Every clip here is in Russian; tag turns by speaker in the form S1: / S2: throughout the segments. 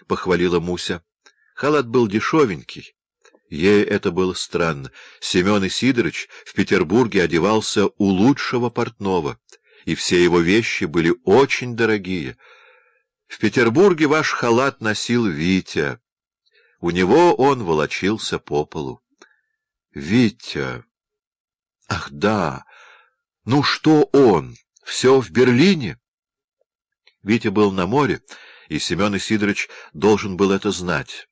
S1: — похвалила Муся. Халат был дешевенький. Ей это было странно. Семен Исидорович в Петербурге одевался у лучшего портного, и все его вещи были очень дорогие. В Петербурге ваш халат носил Витя. У него он волочился по полу. Витя! Ах, да! Ну что он? Все в Берлине? Витя был на море, и Семен Исидорович должен был это знать.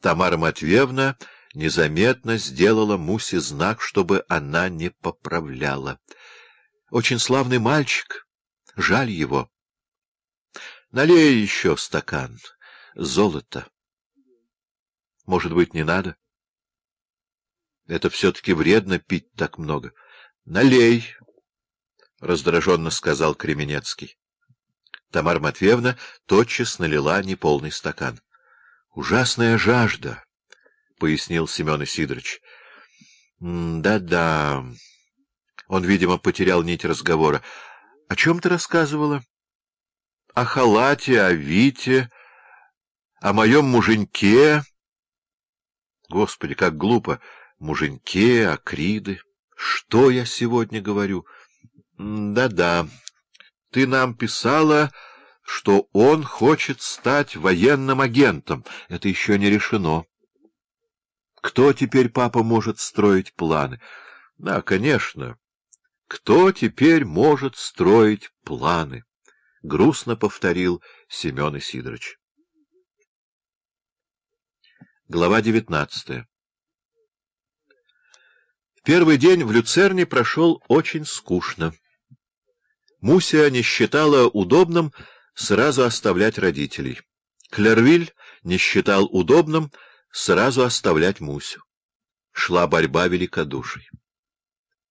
S1: Тамара Матвеевна незаметно сделала Мусе знак, чтобы она не поправляла. Очень славный мальчик. Жаль его. Налей еще стакан. Золото. Может быть, не надо? Это все-таки вредно пить так много. Налей, — раздраженно сказал Кременецкий. Тамара Матвеевна тотчас налила неполный стакан. — Ужасная жажда, — пояснил Семен Исидорович. Да — Он, видимо, потерял нить разговора. — О чем ты рассказывала? — О халате, о Вите, о моем муженьке. Господи, как глупо! Муженьке, акриды. Что я сегодня говорю? Да-да. Ты нам писала, что он хочет стать военным агентом. Это еще не решено. Кто теперь, папа, может строить планы? Да, конечно. Кто теперь может строить планы? Грустно повторил Семен Исидорович. Глава девятнадцатая Первый день в Люцерне прошел очень скучно. Муся не считала удобным сразу оставлять родителей. Клервиль не считал удобным сразу оставлять Мусю. Шла борьба великодуший.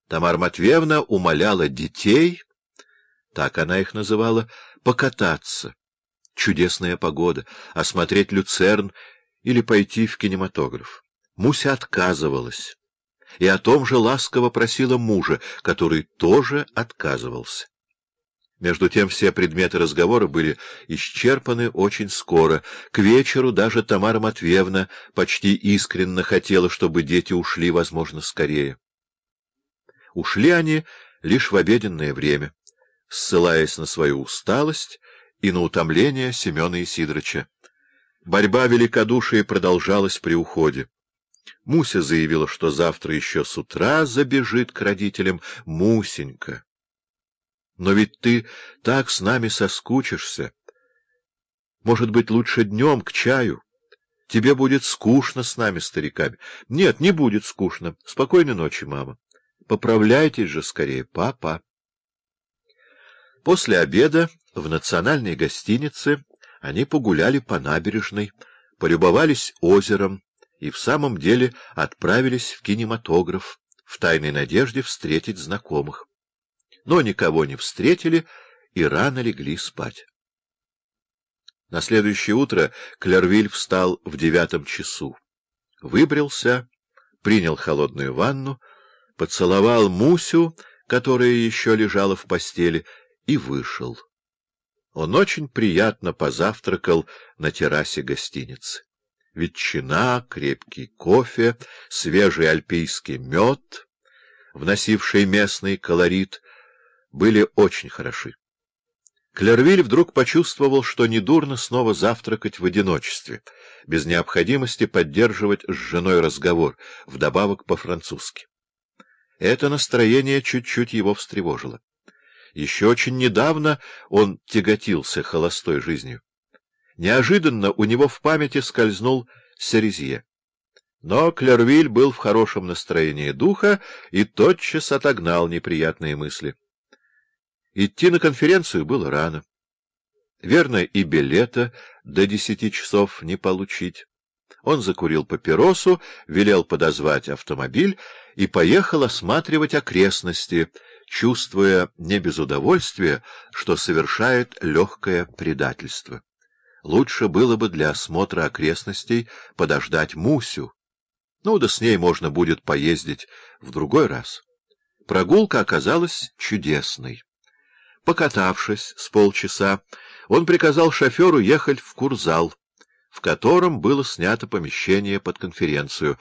S1: Тамара Матвеевна умоляла детей, так она их называла, покататься. Чудесная погода, осмотреть Люцерн или пойти в кинематограф. Муся отказывалась, и о том же ласково просила мужа, который тоже отказывался. Между тем все предметы разговора были исчерпаны очень скоро. К вечеру даже Тамара Матвеевна почти искренне хотела, чтобы дети ушли, возможно, скорее. Ушли они лишь в обеденное время, ссылаясь на свою усталость и на утомление Семена Исидоровича. Борьба великодушия продолжалась при уходе. Муся заявила, что завтра еще с утра забежит к родителям Мусенька. Но ведь ты так с нами соскучишься. Может быть, лучше днем к чаю? Тебе будет скучно с нами, стариками. Нет, не будет скучно. Спокойной ночи, мама. Поправляйтесь же скорее, папа. После обеда в национальной гостинице они погуляли по набережной, полюбовались озером и в самом деле отправились в кинематограф в тайной надежде встретить знакомых но никого не встретили и рано легли спать. На следующее утро Клервиль встал в девятом часу, выбрился, принял холодную ванну, поцеловал Мусю, которая еще лежала в постели, и вышел. Он очень приятно позавтракал на террасе гостиницы. Ветчина, крепкий кофе, свежий альпийский мед, вносивший местный колорит — были очень хороши. Клервиль вдруг почувствовал, что недурно снова завтракать в одиночестве, без необходимости поддерживать с женой разговор, вдобавок по-французски. Это настроение чуть-чуть его встревожило. Еще очень недавно он тяготился холостой жизнью. Неожиданно у него в памяти скользнул Серезье. Но Клервиль был в хорошем настроении духа и тотчас отогнал неприятные мысли. Идти на конференцию было рано. Верно, и билета до десяти часов не получить. Он закурил папиросу, велел подозвать автомобиль и поехал осматривать окрестности, чувствуя не без удовольствия, что совершает легкое предательство. Лучше было бы для осмотра окрестностей подождать Мусю. Ну да с ней можно будет поездить в другой раз. Прогулка оказалась чудесной. Покатавшись с полчаса, он приказал шоферу ехать в Курзал, в котором было снято помещение под конференцию,